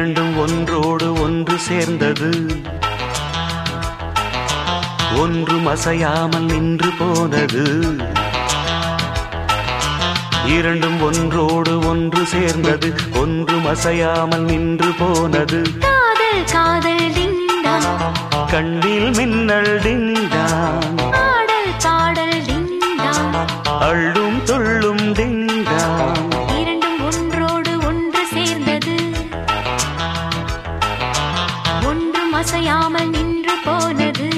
இரண்டும் ஒன்றோடு ஒன்று சேர்ந்தது. ஒன்று மசையாமல் நின்று போனது. இரண்டும் ஒன்றோடு ஒன்று சேர்ந்தது. ஒன்று மசையாமல் நின்று போனது. காதல் காதல் கண்ணில் மின்னல் டிங்கான் பாடல் பாடல் அள்ளும் துள்ளும் அசையாமல் நின்று போனது.